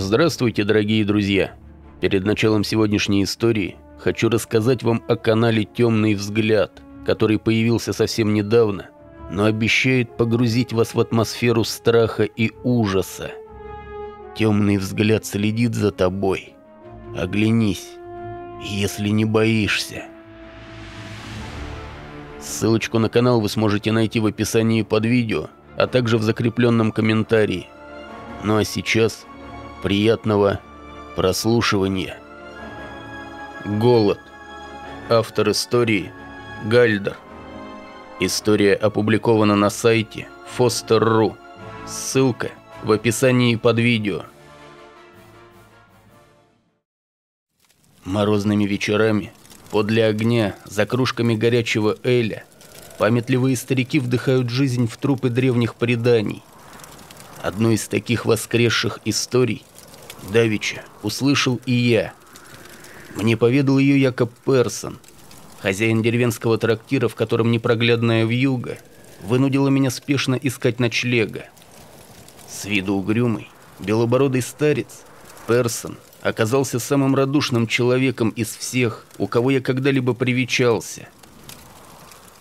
Здравствуйте, дорогие друзья! Перед началом сегодняшней истории хочу рассказать вам о канале «Темный взгляд», который появился совсем недавно, но обещает погрузить вас в атмосферу страха и ужаса. Темный взгляд следит за тобой. Оглянись, если не боишься. Ссылочку на канал вы сможете найти в описании под видео, а также в закрепленном комментарии. Ну а сейчас приятного прослушивания. Голод. Автор истории Гальдер. История опубликована на сайте Foster.ru. Ссылка в описании под видео. Морозными вечерами, подле огня, за кружками горячего эля, памятливые старики вдыхают жизнь в трупы древних преданий. Одну из таких воскресших историй Давича услышал и я. Мне поведал ее Якоб Персон, хозяин деревенского трактира, в котором непроглядная вьюга вынудила меня спешно искать ночлега. С виду угрюмый, белобородый старец, Персон оказался самым радушным человеком из всех, у кого я когда-либо привечался.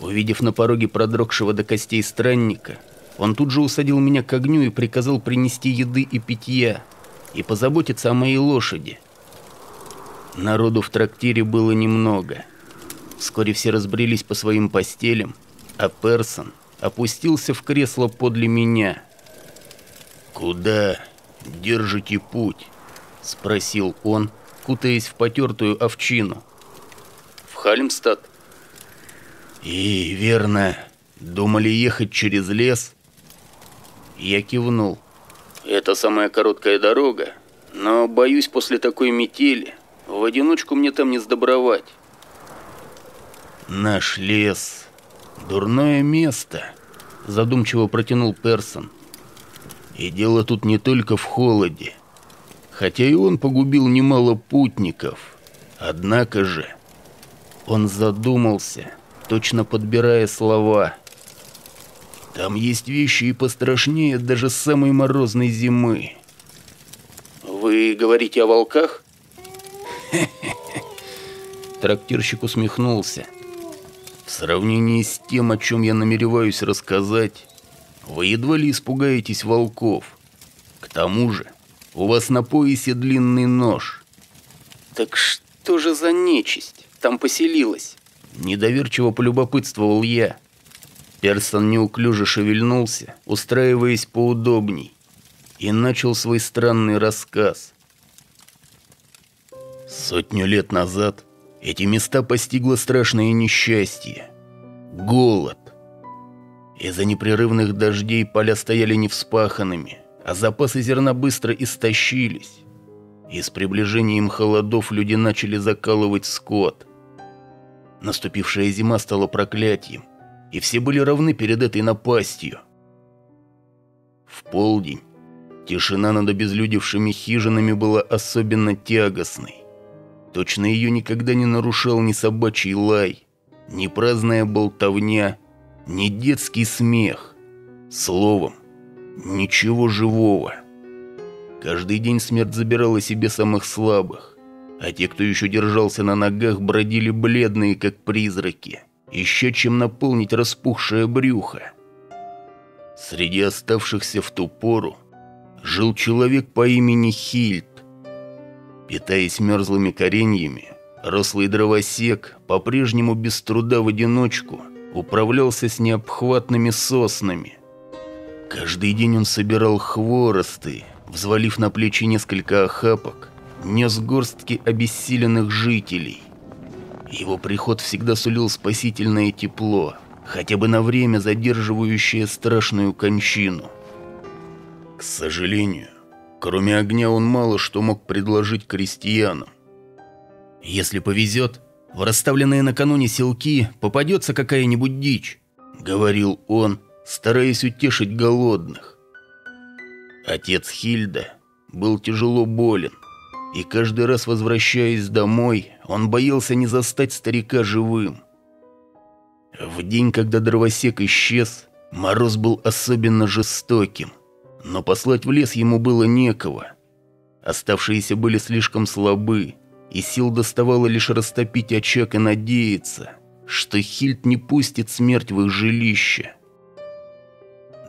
Увидев на пороге продрогшего до костей странника, он тут же усадил меня к огню и приказал принести еды и питья и позаботиться о моей лошади. Народу в трактире было немного. Вскоре все разбрелись по своим постелям, а Персон опустился в кресло подле меня. «Куда держите путь?» – спросил он, кутаясь в потертую овчину. «В Хальмстад». «И верно, думали ехать через лес?» Я кивнул. Это самая короткая дорога, но, боюсь, после такой метели в одиночку мне там не сдобровать. Наш лес – дурное место, задумчиво протянул Персон. И дело тут не только в холоде, хотя и он погубил немало путников. Однако же он задумался, точно подбирая слова – там есть вещи и пострашнее даже самой морозной зимы. Вы говорите о волках? Трактирщик усмехнулся. В сравнении с тем, о чем я намереваюсь рассказать, вы едва ли испугаетесь волков. К тому же, у вас на поясе длинный нож. Так что же за нечисть там поселилась? Недоверчиво полюбопытствовал я. Персон неуклюже шевельнулся, устраиваясь поудобней, и начал свой странный рассказ. Сотню лет назад эти места постигло страшное несчастье. Голод. Из-за непрерывных дождей поля стояли невспаханными, а запасы зерна быстро истощились. И с приближением холодов люди начали закалывать скот. Наступившая зима стала проклятием и все были равны перед этой напастью. В полдень тишина над обезлюдевшими хижинами была особенно тягостной. Точно ее никогда не нарушал ни собачий лай, ни праздная болтовня, ни детский смех. Словом, ничего живого. Каждый день смерть забирала себе самых слабых, а те, кто еще держался на ногах, бродили бледные, как призраки еще чем наполнить распухшее брюхо. Среди оставшихся в ту пору жил человек по имени Хильд. Питаясь мерзлыми кореньями, рослый дровосек по-прежнему без труда в одиночку управлялся с необхватными соснами. Каждый день он собирал хворосты, взвалив на плечи несколько охапок, нес горстки обессиленных жителей. Его приход всегда сулил спасительное тепло, хотя бы на время задерживающее страшную кончину. К сожалению, кроме огня он мало что мог предложить крестьянам. Если повезет, в расставленные накануне селки попадется какая-нибудь дичь, говорил он, стараясь утешить голодных. Отец Хильда был тяжело болен, и каждый раз возвращаясь домой, он боялся не застать старика живым. В день, когда дровосек исчез, мороз был особенно жестоким, но послать в лес ему было некого. Оставшиеся были слишком слабы, и сил доставало лишь растопить очаг и надеяться, что Хильд не пустит смерть в их жилище.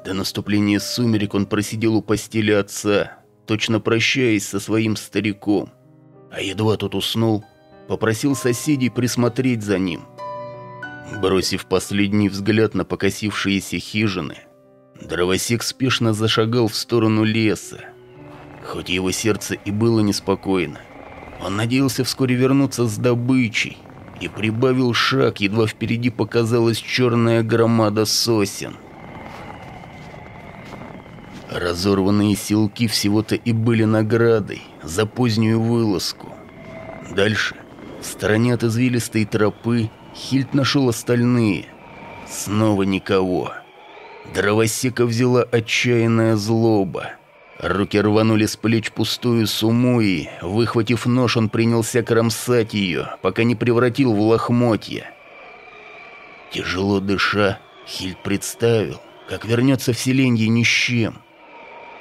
До наступления сумерек он просидел у постели отца, точно прощаясь со своим стариком. А едва тот уснул, попросил соседей присмотреть за ним. Бросив последний взгляд на покосившиеся хижины, дровосек спешно зашагал в сторону леса. Хоть его сердце и было неспокойно, он надеялся вскоре вернуться с добычей и прибавил шаг, едва впереди показалась черная громада сосен. Разорванные силки всего-то и были наградой за позднюю вылазку. Дальше, в стороне от извилистой тропы, Хильд нашел остальные. Снова никого. Дровосека взяла отчаянная злоба. Руки рванули с плеч пустую сумму и, выхватив нож, он принялся кромсать ее, пока не превратил в лохмотья. Тяжело дыша, Хильд представил, как вернется в селенье ни с чем –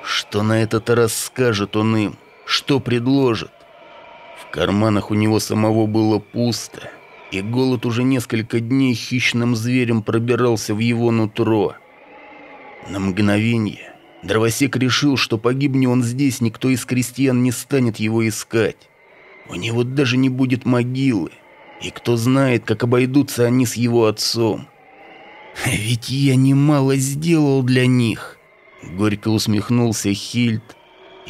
что на этот раз скажет он им? Что предложит? В карманах у него самого было пусто, и голод уже несколько дней хищным зверем пробирался в его нутро. На мгновение дровосек решил, что погибни он здесь, никто из крестьян не станет его искать. У него даже не будет могилы, и кто знает, как обойдутся они с его отцом. Ведь я немало сделал для них. Горько усмехнулся Хильд,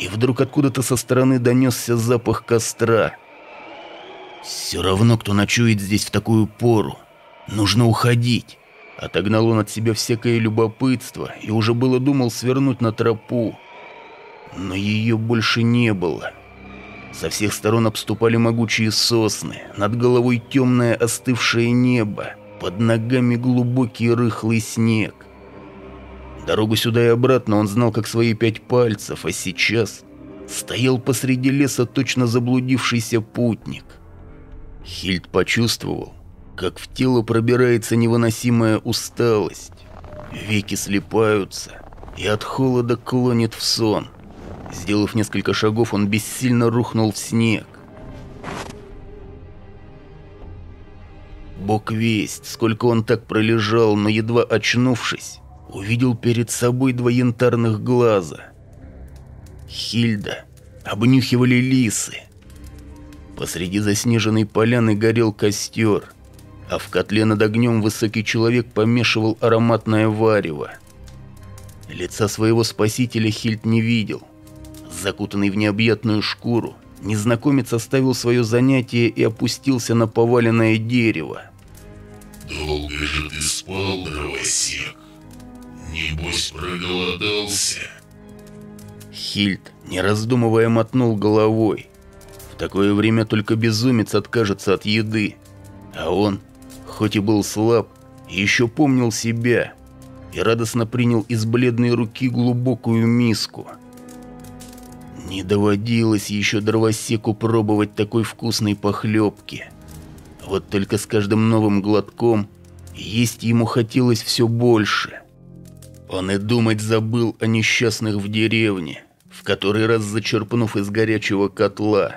и вдруг откуда-то со стороны донесся запах костра. «Все равно, кто ночует здесь в такую пору. Нужно уходить». Отогнал он от себя всякое любопытство и уже было думал свернуть на тропу. Но ее больше не было. Со всех сторон обступали могучие сосны, над головой темное остывшее небо, под ногами глубокий рыхлый снег. Дорогу сюда и обратно он знал как свои пять пальцев, а сейчас стоял посреди леса точно заблудившийся путник. Хильд почувствовал, как в тело пробирается невыносимая усталость. Веки слепаются, и от холода клонит в сон. Сделав несколько шагов, он бессильно рухнул в снег. Бог весть, сколько он так пролежал, но едва очнувшись, увидел перед собой два янтарных глаза. Хильда обнюхивали лисы. Посреди заснеженной поляны горел костер, а в котле над огнем высокий человек помешивал ароматное варево. Лица своего спасителя Хильд не видел. Закутанный в необъятную шкуру, незнакомец оставил свое занятие и опустился на поваленное дерево. «Долго же ты спал, дровосек?» Небось проголодался. Хильд, не раздумывая, мотнул головой. В такое время только безумец откажется от еды. А он, хоть и был слаб, еще помнил себя и радостно принял из бледной руки глубокую миску. Не доводилось еще дровосеку пробовать такой вкусной похлебки. Вот только с каждым новым глотком есть ему хотелось все больше. Он и думать забыл о несчастных в деревне, в который раз зачерпнув из горячего котла.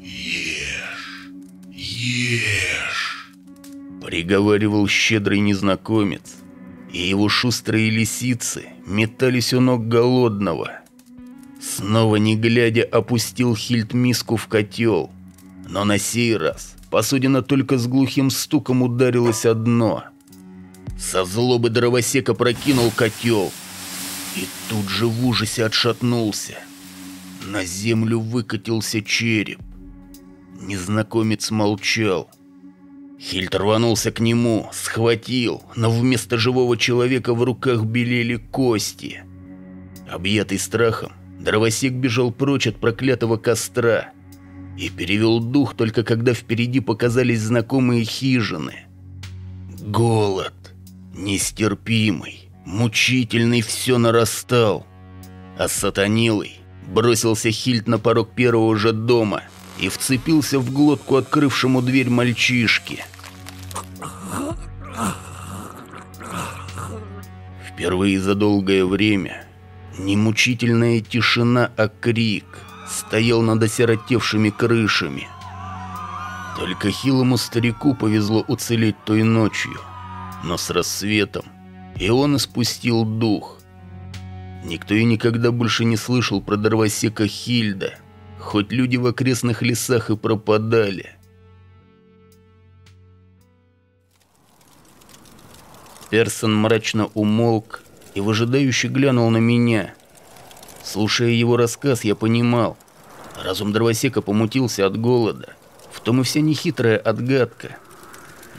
«Ешь, ешь!» Приговаривал щедрый незнакомец, и его шустрые лисицы метались у ног голодного. Снова не глядя опустил Хильд миску в котел, но на сей раз посудина только с глухим стуком ударилась о дно – со злобы дровосека прокинул котел и тут же в ужасе отшатнулся. На землю выкатился череп. Незнакомец молчал. Хильд рванулся к нему, схватил, но вместо живого человека в руках белели кости. Объятый страхом, дровосек бежал прочь от проклятого костра и перевел дух только когда впереди показались знакомые хижины. Голод. Нестерпимый, мучительный все нарастал. А сатанилый бросился Хильд на порог первого же дома и вцепился в глотку открывшему дверь мальчишки. Впервые за долгое время не мучительная тишина, а крик, стоял над осиротевшими крышами. Только хилому старику повезло уцелеть той ночью, но с рассветом и он испустил дух. Никто и никогда больше не слышал про дровосека Хильда, хоть люди в окрестных лесах и пропадали. Персон мрачно умолк и выжидающе глянул на меня. Слушая его рассказ, я понимал, разум дровосека помутился от голода. В том и вся нехитрая отгадка.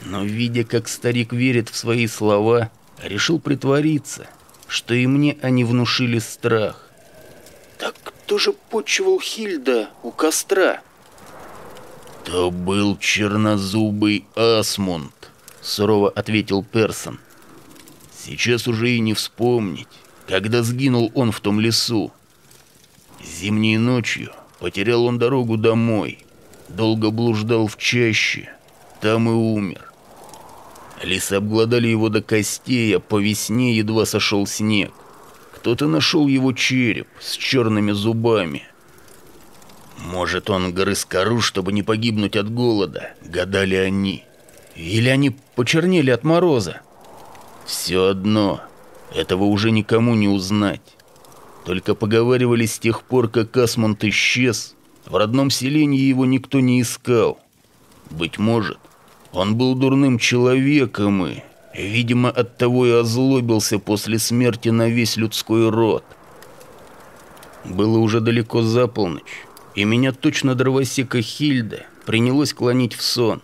Но видя, как старик верит в свои слова, решил притвориться, что и мне они внушили страх. «Так кто же почивал Хильда у костра?» «То был чернозубый Асмунд», — сурово ответил Персон. «Сейчас уже и не вспомнить, когда сгинул он в том лесу. Зимней ночью потерял он дорогу домой, долго блуждал в чаще, там и умер. Лисы обглодали его до костей, а по весне едва сошел снег. Кто-то нашел его череп с черными зубами. Может, он грыз кору, чтобы не погибнуть от голода, гадали они. Или они почернели от мороза. Все одно, этого уже никому не узнать. Только поговаривали с тех пор, как Асмунд исчез, в родном селении его никто не искал. Быть может, он был дурным человеком и, видимо, оттого и озлобился после смерти на весь людской род. Было уже далеко за полночь, и меня точно дровосека Хильда принялось клонить в сон.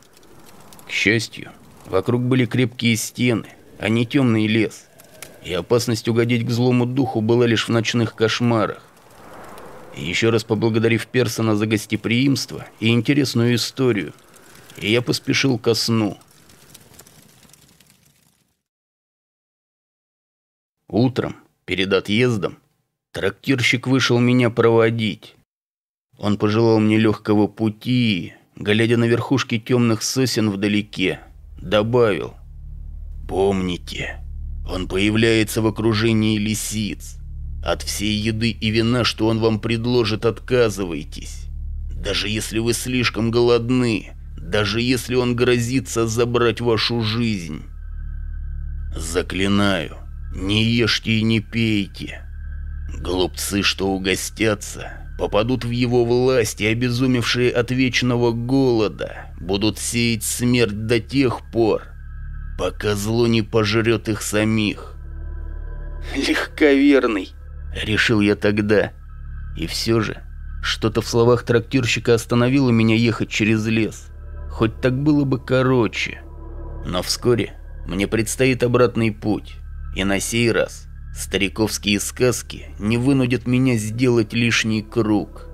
К счастью, вокруг были крепкие стены, а не темный лес, и опасность угодить к злому духу была лишь в ночных кошмарах. еще раз поблагодарив Персона за гостеприимство и интересную историю, и я поспешил ко сну. Утром, перед отъездом, трактирщик вышел меня проводить. Он пожелал мне легкого пути глядя на верхушки темных сосен вдалеке, добавил. «Помните, он появляется в окружении лисиц. От всей еды и вина, что он вам предложит, отказывайтесь. Даже если вы слишком голодны, даже если он грозится забрать вашу жизнь. Заклинаю, не ешьте и не пейте. Глупцы, что угостятся, попадут в его власть и обезумевшие от вечного голода будут сеять смерть до тех пор, пока зло не пожрет их самих. «Легковерный», — решил я тогда. И все же, что-то в словах трактирщика остановило меня ехать через лес хоть так было бы короче. Но вскоре мне предстоит обратный путь, и на сей раз стариковские сказки не вынудят меня сделать лишний круг.